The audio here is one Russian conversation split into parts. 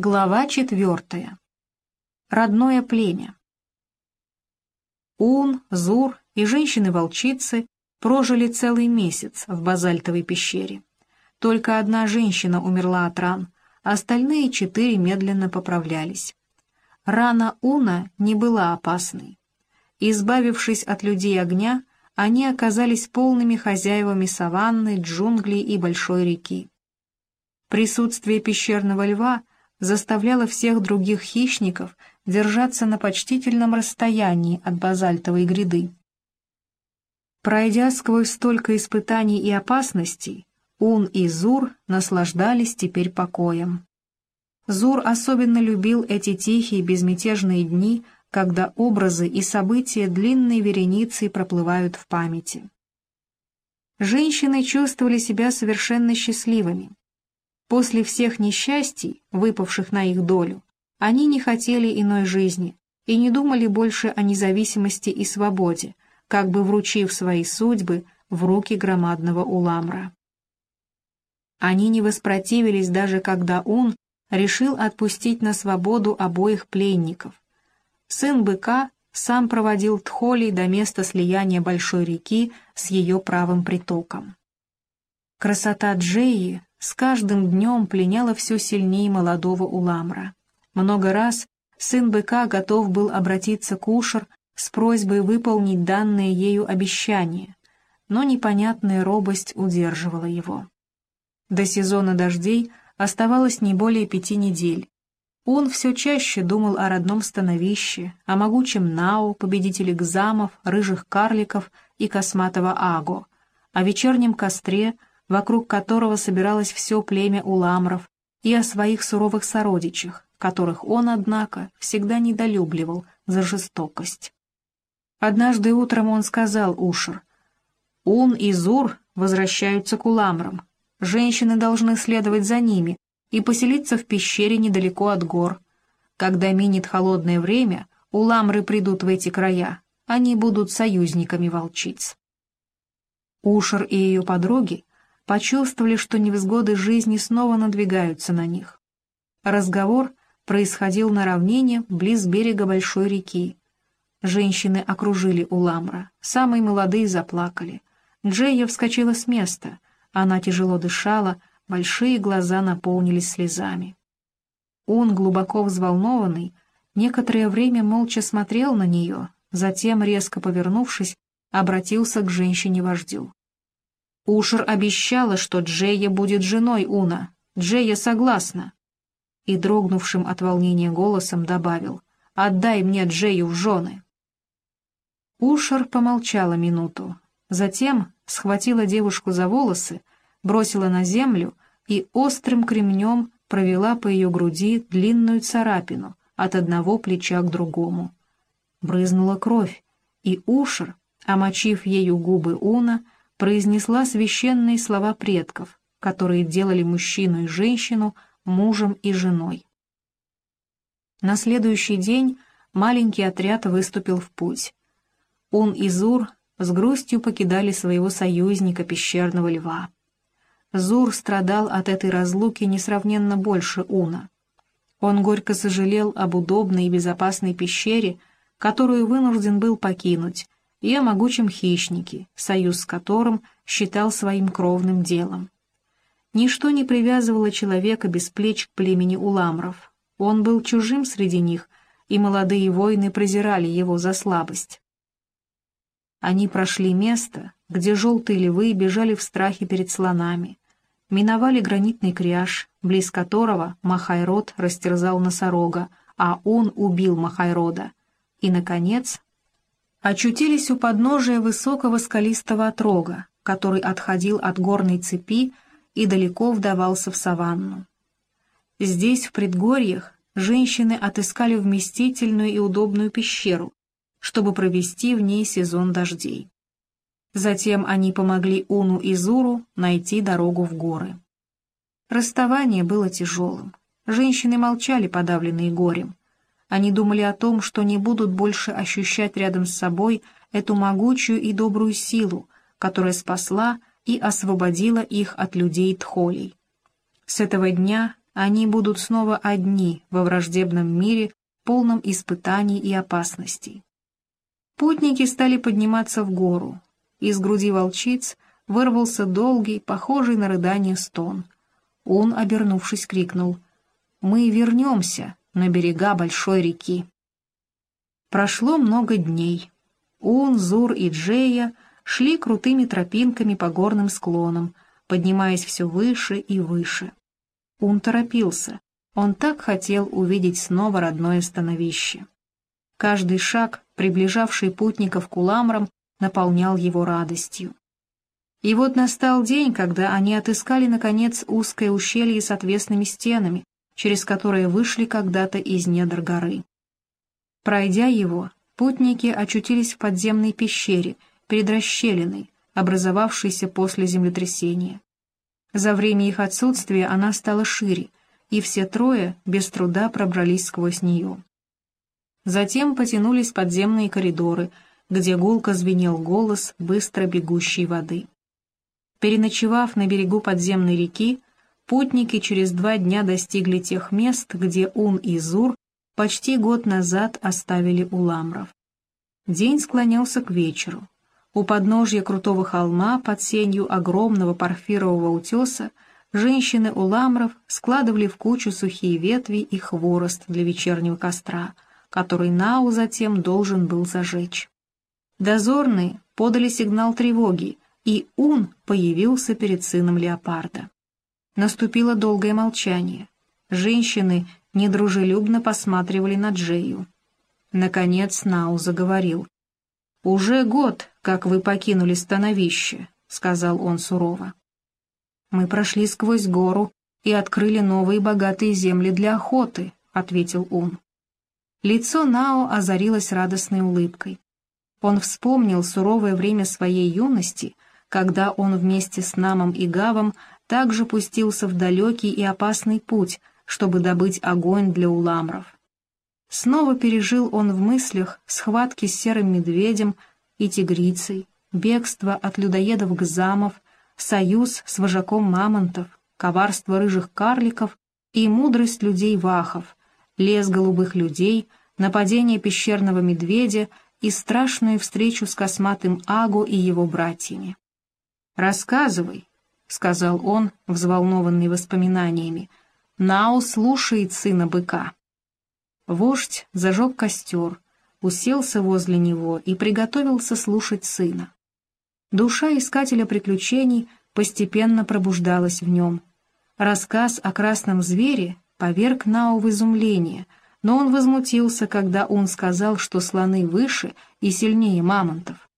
Глава четвертая. Родное племя. Ун, Зур и женщины-волчицы прожили целый месяц в базальтовой пещере. Только одна женщина умерла от ран, остальные четыре медленно поправлялись. Рана Уна не была опасной. Избавившись от людей огня, они оказались полными хозяевами саванны, джунглей и большой реки. Присутствие пещерного льва — заставляла всех других хищников держаться на почтительном расстоянии от базальтовой гряды. Пройдя сквозь столько испытаний и опасностей, Ун и Зур наслаждались теперь покоем. Зур особенно любил эти тихие безмятежные дни, когда образы и события длинной вереницей проплывают в памяти. Женщины чувствовали себя совершенно счастливыми. После всех несчастий, выпавших на их долю, они не хотели иной жизни и не думали больше о независимости и свободе, как бы вручив свои судьбы в руки громадного Уламра. Они не воспротивились даже когда он решил отпустить на свободу обоих пленников. Сын быка сам проводил Тхоли до места слияния большой реки с ее правым притоком. Красота Джеи с каждым днем пленяла все сильнее молодого Уламра. Много раз сын быка готов был обратиться к Ушер с просьбой выполнить данное ею обещание, но непонятная робость удерживала его. До сезона дождей оставалось не более пяти недель. Он все чаще думал о родном становище, о могучем Нау, победителе гзамов, рыжих карликов и косматого Аго, о вечернем костре, вокруг которого собиралось все племя уламров, и о своих суровых сородичах, которых он, однако, всегда недолюбливал за жестокость. Однажды утром он сказал Ушер, «Ун и Зур возвращаются к уламрам. Женщины должны следовать за ними и поселиться в пещере недалеко от гор. Когда минет холодное время, уламры придут в эти края, они будут союзниками волчиц». Ушер и ее подруги почувствовали, что невзгоды жизни снова надвигаются на них. Разговор происходил на равнине близ берега большой реки. Женщины окружили Уламра, самые молодые заплакали. Джея вскочила с места, она тяжело дышала, большие глаза наполнились слезами. Он, глубоко взволнованный, некоторое время молча смотрел на нее, затем, резко повернувшись, обратился к женщине-вождю. Ушер обещала, что Джея будет женой Уна. Джея согласна. И дрогнувшим от волнения голосом добавил, «Отдай мне Джею в жены». Ушер помолчала минуту, затем схватила девушку за волосы, бросила на землю и острым кремнем провела по ее груди длинную царапину от одного плеча к другому. Брызнула кровь, и Ушер, омочив ею губы Уна, произнесла священные слова предков, которые делали мужчину и женщину мужем и женой. На следующий день маленький отряд выступил в путь. Он и Зур с грустью покидали своего союзника, пещерного льва. Зур страдал от этой разлуки несравненно больше Уна. Он горько сожалел об удобной и безопасной пещере, которую вынужден был покинуть, и о могучем хищнике, союз с которым считал своим кровным делом. Ничто не привязывало человека без плеч к племени уламров. Он был чужим среди них, и молодые воины презирали его за слабость. Они прошли место, где желтые львы бежали в страхе перед слонами, миновали гранитный кряж, близ которого Махайрод растерзал носорога, а он убил Махайрода, и, наконец, очутились у подножия высокого скалистого отрога, который отходил от горной цепи и далеко вдавался в саванну. Здесь, в предгорьях, женщины отыскали вместительную и удобную пещеру, чтобы провести в ней сезон дождей. Затем они помогли Уну и Зуру найти дорогу в горы. Расставание было тяжелым. Женщины молчали, подавленные горем. Они думали о том, что не будут больше ощущать рядом с собой эту могучую и добрую силу, которая спасла и освободила их от людей Тхолей. С этого дня они будут снова одни во враждебном мире, полном испытаний и опасностей. Путники стали подниматься в гору. Из груди волчиц вырвался долгий, похожий на рыдание стон. Он, обернувшись, крикнул «Мы вернемся на берега большой реки». Прошло много дней. Ун, Зур и Джея шли крутыми тропинками по горным склонам, поднимаясь все выше и выше. Ун торопился. Он так хотел увидеть снова родное становище. Каждый шаг, приближавший путников к уламрам, наполнял его радостью. И вот настал день, когда они отыскали, наконец, узкое ущелье с отвесными стенами, через которые вышли когда-то из недр горы. Пройдя его, путники очутились в подземной пещере, перед расщелиной, образовавшейся после землетрясения. За время их отсутствия она стала шире, и все трое без труда пробрались сквозь нее. Затем потянулись подземные коридоры, где гулко звенел голос быстро бегущей воды. Переночевав на берегу подземной реки, путники через два дня достигли тех мест, где Ун и Зур почти год назад оставили у ламров. День склонялся к вечеру. У подножья крутого холма под сенью огромного парфирового утеса женщины у ламров складывали в кучу сухие ветви и хворост для вечернего костра, который Нау затем должен был зажечь. Дозорные подали сигнал тревоги, и Ун появился перед сыном леопарда. Наступило долгое молчание. Женщины недружелюбно посматривали на Джею. Наконец Нау заговорил. «Уже год, как вы покинули становище», — сказал он сурово. «Мы прошли сквозь гору и открыли новые богатые земли для охоты», — ответил он. Лицо Нао озарилось радостной улыбкой. Он вспомнил суровое время своей юности, когда он вместе с Намом и Гавом также пустился в далекий и опасный путь, чтобы добыть огонь для уламров. Снова пережил он в мыслях схватки с серым медведем и тигрицей, бегство от людоедов гзамов, союз с вожаком мамонтов, коварство рыжих карликов и мудрость людей-вахов, лес голубых людей, нападение пещерного медведя и страшную встречу с косматым Аго и его братьями. «Рассказывай», — сказал он, взволнованный воспоминаниями, — «Нао слушает сына быка». Вождь зажег костер, уселся возле него и приготовился слушать сына. Душа искателя приключений постепенно пробуждалась в нем. Рассказ о красном звере поверг Нау в изумление, но он возмутился, когда он сказал, что слоны выше и сильнее мамонтов.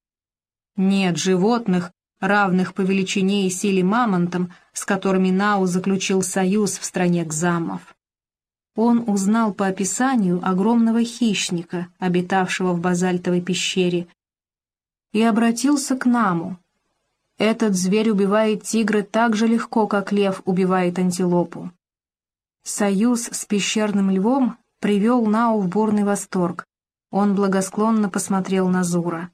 Нет животных, равных по величине и силе мамонтам, с которыми Нау заключил союз в стране Гзамов он узнал по описанию огромного хищника, обитавшего в базальтовой пещере, и обратился к Наму. Этот зверь убивает тигра так же легко, как лев убивает антилопу. Союз с пещерным львом привел Нау в бурный восторг. Он благосклонно посмотрел на Зура.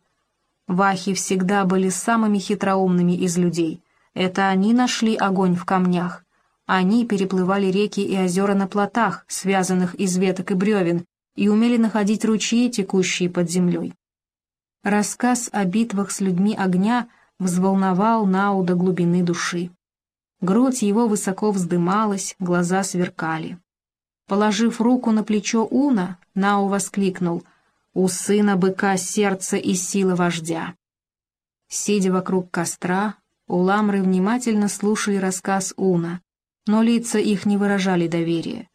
Вахи всегда были самыми хитроумными из людей. Это они нашли огонь в камнях. Они переплывали реки и озера на плотах, связанных из веток и бревен, и умели находить ручьи, текущие под землей. Рассказ о битвах с людьми огня взволновал Нау до глубины души. Грудь его высоко вздымалась, глаза сверкали. Положив руку на плечо Уна, Нау воскликнул «У сына быка сердце и сила вождя». Сидя вокруг костра, уламры внимательно слушали рассказ Уна, но лица их не выражали доверия.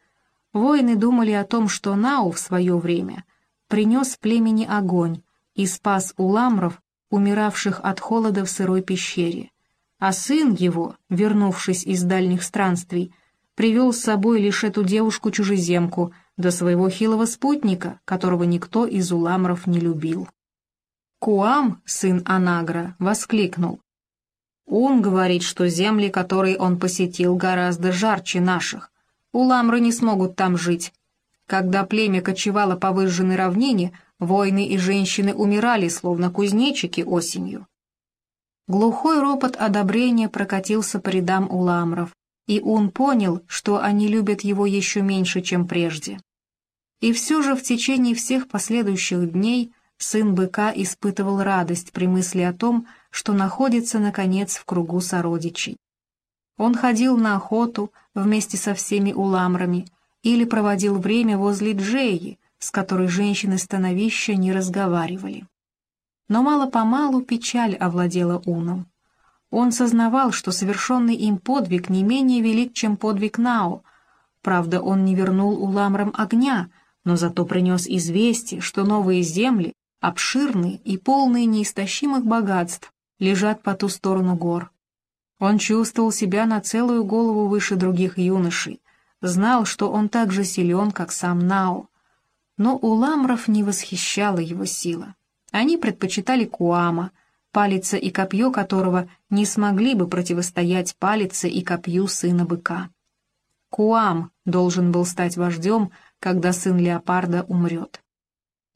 Воины думали о том, что Нау в свое время принес племени огонь и спас уламров, умиравших от холода в сырой пещере, а сын его, вернувшись из дальних странствий, привел с собой лишь эту девушку-чужеземку, до своего хилого спутника, которого никто из уламров не любил. Куам, сын Анагра, воскликнул. Он говорит, что земли, которые он посетил, гораздо жарче наших. Уламры не смогут там жить. Когда племя кочевало по выжженной равнине, воины и женщины умирали, словно кузнечики осенью. Глухой ропот одобрения прокатился по рядам уламров, и он понял, что они любят его еще меньше, чем прежде. И все же в течение всех последующих дней сын быка испытывал радость при мысли о том, что находится, наконец, в кругу сородичей. Он ходил на охоту вместе со всеми уламрами или проводил время возле Джеи, с которой женщины становища не разговаривали. Но мало-помалу печаль овладела Уном. Он сознавал, что совершенный им подвиг не менее велик, чем подвиг Нао. Правда, он не вернул уламрам огня, но зато принес известие, что новые земли, обширные и полные неистощимых богатств, лежат по ту сторону гор. Он чувствовал себя на целую голову выше других юношей, знал, что он так же силен, как сам Нао. Но у ламров не восхищала его сила. Они предпочитали Куама, палица и копье которого не смогли бы противостоять палице и копью сына быка. Куам должен был стать вождем, когда сын леопарда умрет.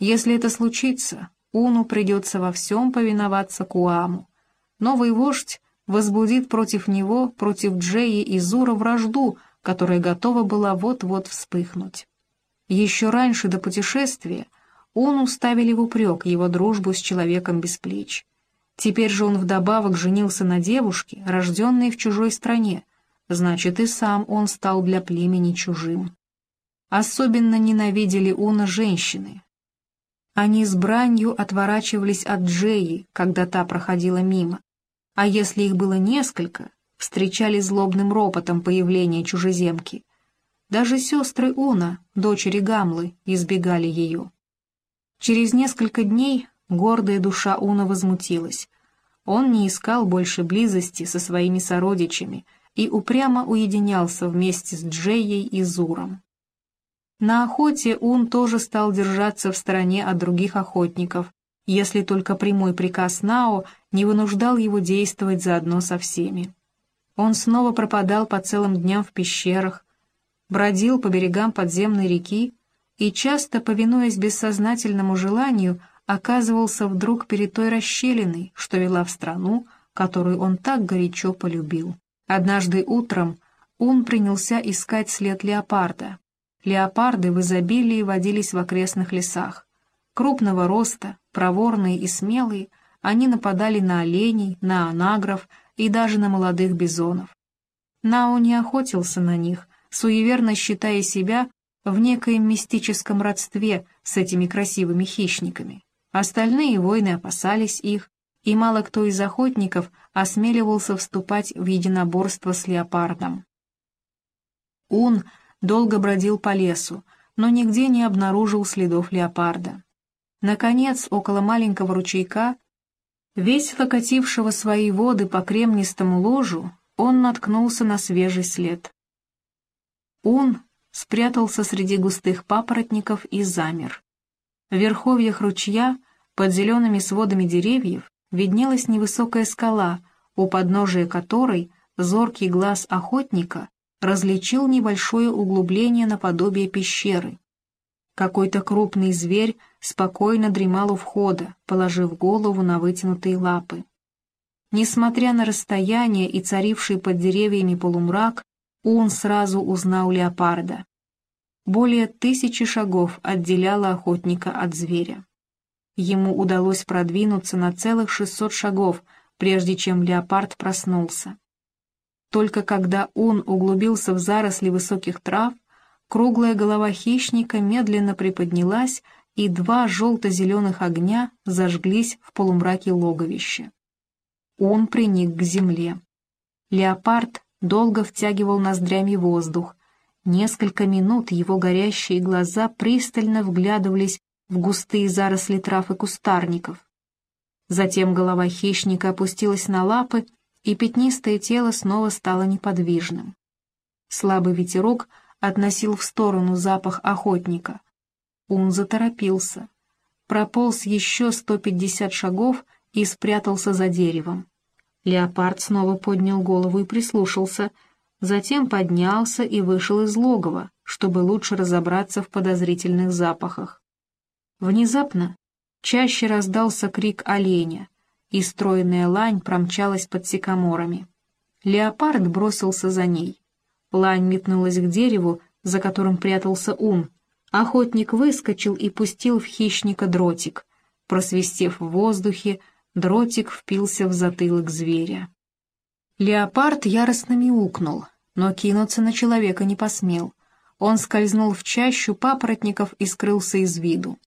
Если это случится, Уну придется во всем повиноваться Куаму. Новый вождь возбудит против него, против Джеи и Зура вражду, которая готова была вот-вот вспыхнуть. Еще раньше до путешествия он уставили в упрек его дружбу с человеком без плеч. Теперь же он вдобавок женился на девушке, рожденной в чужой стране, значит и сам он стал для племени чужим. Особенно ненавидели Уна женщины. Они с бранью отворачивались от Джеи, когда та проходила мимо а если их было несколько, встречали злобным ропотом появление чужеземки. Даже сестры Уна, дочери Гамлы, избегали ее. Через несколько дней гордая душа Уна возмутилась. Он не искал больше близости со своими сородичами и упрямо уединялся вместе с Джеей и Зуром. На охоте Ун тоже стал держаться в стороне от других охотников, если только прямой приказ Нао не вынуждал его действовать заодно со всеми. Он снова пропадал по целым дням в пещерах, бродил по берегам подземной реки и, часто повинуясь бессознательному желанию, оказывался вдруг перед той расщелиной, что вела в страну, которую он так горячо полюбил. Однажды утром он принялся искать след леопарда. Леопарды в изобилии водились в окрестных лесах. Крупного роста, проворные и смелые, они нападали на оленей, на анагров и даже на молодых бизонов. Нао не охотился на них, суеверно считая себя в некоем мистическом родстве с этими красивыми хищниками. Остальные воины опасались их, и мало кто из охотников осмеливался вступать в единоборство с леопардом. Ун долго бродил по лесу, но нигде не обнаружил следов леопарда. Наконец, около маленького ручейка, весело катившего свои воды по кремнистому ложу, он наткнулся на свежий след. Он спрятался среди густых папоротников и замер. В верховьях ручья, под зелеными сводами деревьев, виднелась невысокая скала, у подножия которой зоркий глаз охотника различил небольшое углубление наподобие пещеры. Какой-то крупный зверь спокойно дремал у входа, положив голову на вытянутые лапы. Несмотря на расстояние и царивший под деревьями полумрак, он сразу узнал леопарда. Более тысячи шагов отделяло охотника от зверя. Ему удалось продвинуться на целых шестьсот шагов, прежде чем леопард проснулся. Только когда он углубился в заросли высоких трав, Круглая голова хищника медленно приподнялась, и два желто-зеленых огня зажглись в полумраке логовища. Он приник к земле. Леопард долго втягивал ноздрями воздух. Несколько минут его горящие глаза пристально вглядывались в густые заросли трав и кустарников. Затем голова хищника опустилась на лапы, и пятнистое тело снова стало неподвижным. Слабый ветерок — относил в сторону запах охотника. Он заторопился, прополз еще сто пятьдесят шагов и спрятался за деревом. Леопард снова поднял голову и прислушался, затем поднялся и вышел из логова, чтобы лучше разобраться в подозрительных запахах. Внезапно чаще раздался крик оленя, и стройная лань промчалась под сикаморами. Леопард бросился за ней. Лань метнулась к дереву, за которым прятался Ун. Охотник выскочил и пустил в хищника дротик. Просвистев в воздухе, дротик впился в затылок зверя. Леопард яростно мяукнул, но кинуться на человека не посмел. Он скользнул в чащу папоротников и скрылся из виду.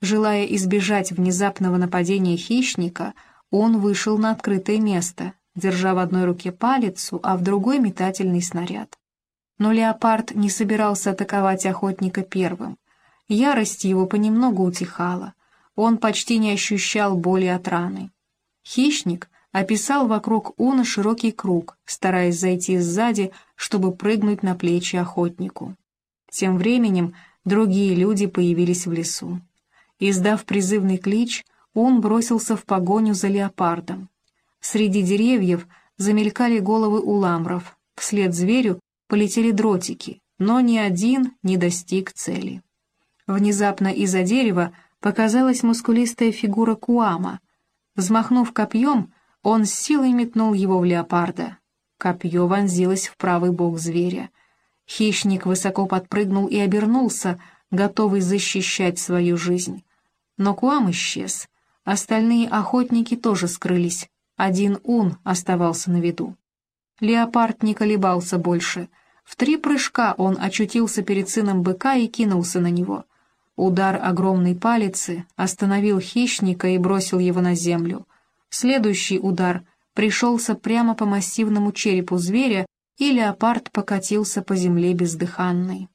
Желая избежать внезапного нападения хищника, он вышел на открытое место, держа в одной руке палицу, а в другой метательный снаряд. Но леопард не собирался атаковать охотника первым. Ярость его понемногу утихала. Он почти не ощущал боли от раны. Хищник описал вокруг Уна широкий круг, стараясь зайти сзади, чтобы прыгнуть на плечи охотнику. Тем временем другие люди появились в лесу. Издав призывный клич, он бросился в погоню за леопардом. Среди деревьев замелькали головы уламров, вслед зверю полетели дротики, но ни один не достиг цели. Внезапно из-за дерева показалась мускулистая фигура Куама. Взмахнув копьем, он с силой метнул его в леопарда. Копье вонзилось в правый бок зверя. Хищник высоко подпрыгнул и обернулся, готовый защищать свою жизнь. Но Куам исчез. Остальные охотники тоже скрылись. Один Ун оставался на виду. Леопард не колебался больше. В три прыжка он очутился перед сыном быка и кинулся на него. Удар огромной палицы остановил хищника и бросил его на землю. Следующий удар пришелся прямо по массивному черепу зверя, и леопард покатился по земле бездыханный.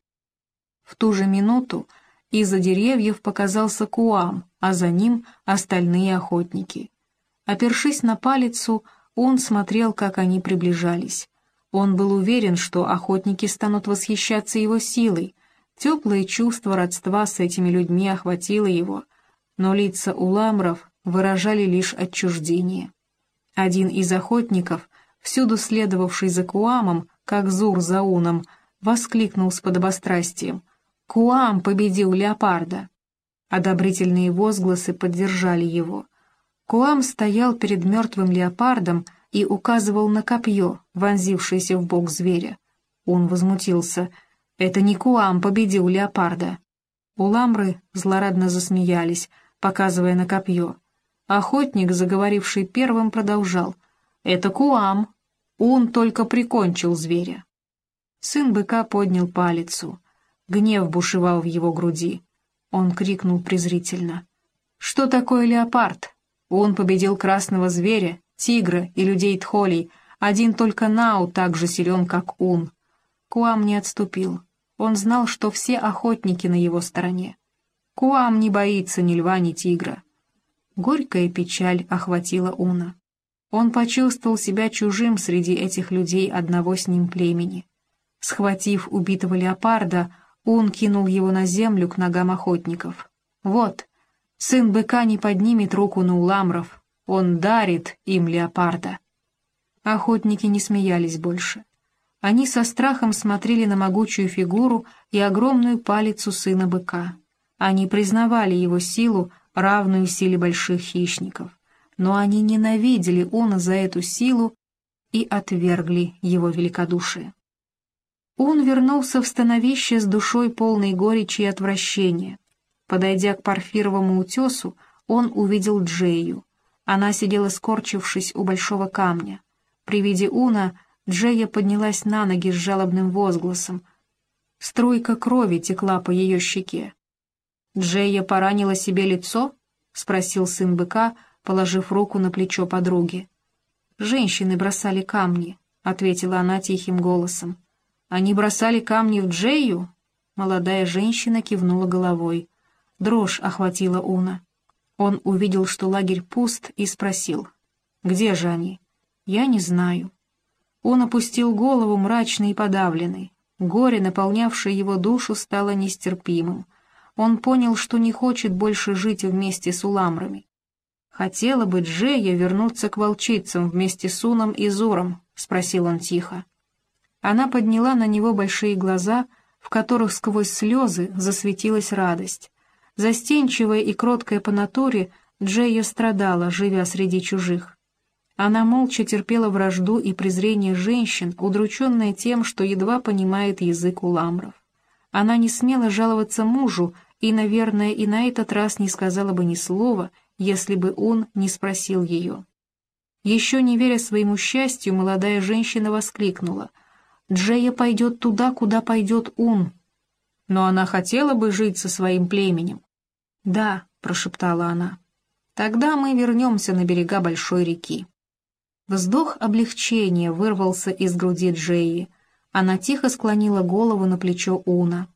В ту же минуту из-за деревьев показался Куам, а за ним остальные охотники. Опершись на палицу, он смотрел, как они приближались. Он был уверен, что охотники станут восхищаться его силой. Теплое чувство родства с этими людьми охватило его, но лица уламров выражали лишь отчуждение. Один из охотников, всюду следовавший за Куамом, как Зур за Уном, воскликнул с подобострастием — Куам победил леопарда. Одобрительные возгласы поддержали его. Куам стоял перед мертвым леопардом и указывал на копье, вонзившееся в бок зверя. Он возмутился. «Это не Куам победил леопарда». Уламры злорадно засмеялись, показывая на копье. Охотник, заговоривший первым, продолжал. «Это Куам. Он только прикончил зверя». Сын быка поднял палицу. Гнев бушевал в его груди. Он крикнул презрительно. «Что такое леопард? Он победил красного зверя, тигра и людей Тхолей. Один только Нау так же силен, как он». Куам не отступил. Он знал, что все охотники на его стороне. Куам не боится ни льва, ни тигра. Горькая печаль охватила Уна. Он почувствовал себя чужим среди этих людей одного с ним племени. Схватив убитого леопарда, он кинул его на землю к ногам охотников. «Вот, сын быка не поднимет руку на уламров, он дарит им леопарда». Охотники не смеялись больше. Они со страхом смотрели на могучую фигуру и огромную палицу сына быка. Они признавали его силу, равную силе больших хищников. Но они ненавидели он за эту силу и отвергли его великодушие. Он вернулся в становище с душой полной горечи и отвращения. Подойдя к парфировому утесу, он увидел Джею. Она сидела скорчившись у большого камня. При виде Уна Джея поднялась на ноги с жалобным возгласом. Струйка крови текла по ее щеке. «Джея поранила себе лицо?» — спросил сын быка, положив руку на плечо подруги. «Женщины бросали камни», — ответила она тихим голосом. Они бросали камни в Джею?» Молодая женщина кивнула головой. Дрожь охватила Уна. Он увидел, что лагерь пуст, и спросил. «Где же они?» «Я не знаю». Он опустил голову, мрачный и подавленный. Горе, наполнявшее его душу, стало нестерпимым. Он понял, что не хочет больше жить вместе с уламрами. «Хотела бы Джея вернуться к волчицам вместе с Уном и Зуром?» — спросил он тихо. Она подняла на него большие глаза, в которых сквозь слезы засветилась радость. Застенчивая и кроткая по натуре, Джея страдала, живя среди чужих. Она молча терпела вражду и презрение женщин, удрученная тем, что едва понимает язык уламров. Она не смела жаловаться мужу и, наверное, и на этот раз не сказала бы ни слова, если бы он не спросил ее. Еще не веря своему счастью, молодая женщина воскликнула. «Джея пойдет туда, куда пойдет он». Но она хотела бы жить со своим племенем. «Да», — прошептала она, — «тогда мы вернемся на берега большой реки». Вздох облегчения вырвался из груди Джеи. Она тихо склонила голову на плечо Уна.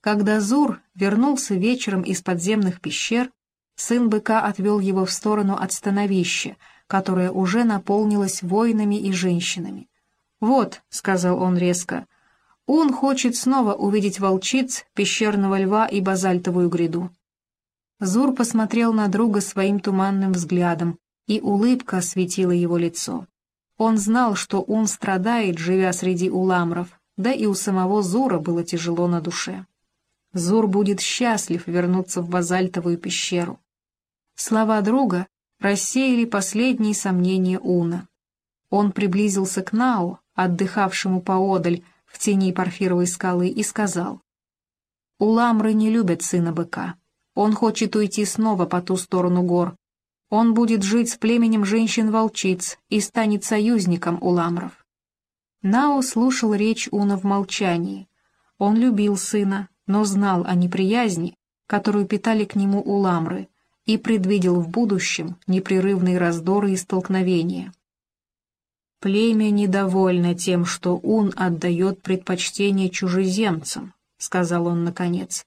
Когда Зур вернулся вечером из подземных пещер, сын быка отвел его в сторону от становища, которое уже наполнилось воинами и женщинами. «Вот», — сказал он резко, — «он хочет снова увидеть волчиц, пещерного льва и базальтовую гряду». Зур посмотрел на друга своим туманным взглядом, и улыбка осветила его лицо. Он знал, что он страдает, живя среди уламров, да и у самого Зура было тяжело на душе. Зур будет счастлив вернуться в базальтовую пещеру. Слова друга рассеяли последние сомнения Уна. Он приблизился к Нау, отдыхавшему поодаль в тени парфировой скалы, и сказал, «Уламры не любят сына быка. Он хочет уйти снова по ту сторону гор, он будет жить с племенем женщин-волчиц и станет союзником у ламров. Нао слушал речь Уна в молчании. Он любил сына, но знал о неприязни, которую питали к нему уламры, и предвидел в будущем непрерывные раздоры и столкновения. «Племя недовольно тем, что Ун отдает предпочтение чужеземцам», — сказал он наконец.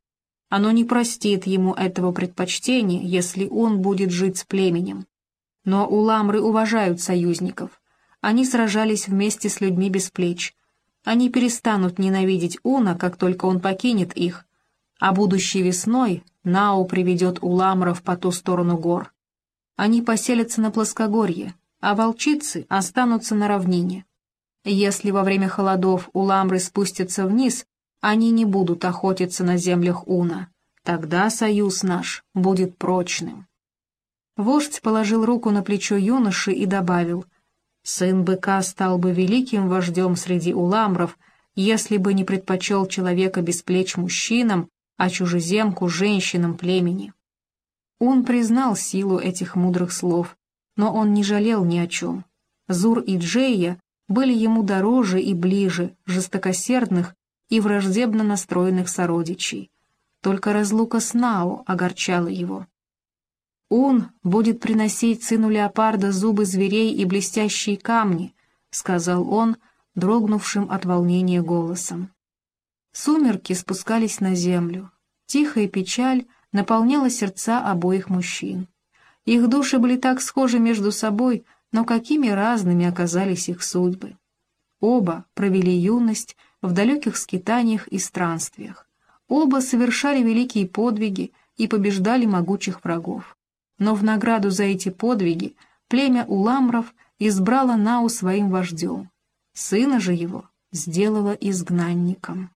Оно не простит ему этого предпочтения, если он будет жить с племенем. Но уламры уважают союзников. Они сражались вместе с людьми без плеч. Они перестанут ненавидеть Уна, как только он покинет их. А будущей весной Нау приведет уламров по ту сторону гор. Они поселятся на плоскогорье, а волчицы останутся на равнине. Если во время холодов уламры спустятся вниз, они не будут охотиться на землях Уна. Тогда союз наш будет прочным. Вождь положил руку на плечо юноши и добавил, «Сын быка стал бы великим вождем среди уламров, если бы не предпочел человека без плеч мужчинам, а чужеземку женщинам племени». Он признал силу этих мудрых слов, но он не жалел ни о чем. Зур и Джея были ему дороже и ближе жестокосердных и враждебно настроенных сородичей. Только разлука с Нао огорчала его. «Он будет приносить сыну леопарда зубы зверей и блестящие камни», — сказал он, дрогнувшим от волнения голосом. Сумерки спускались на землю. Тихая печаль наполняла сердца обоих мужчин. Их души были так схожи между собой, но какими разными оказались их судьбы. Оба провели юность в далеких скитаниях и странствиях. Оба совершали великие подвиги и побеждали могучих врагов. Но в награду за эти подвиги племя Уламров избрало Нау своим вождем. Сына же его сделало изгнанником.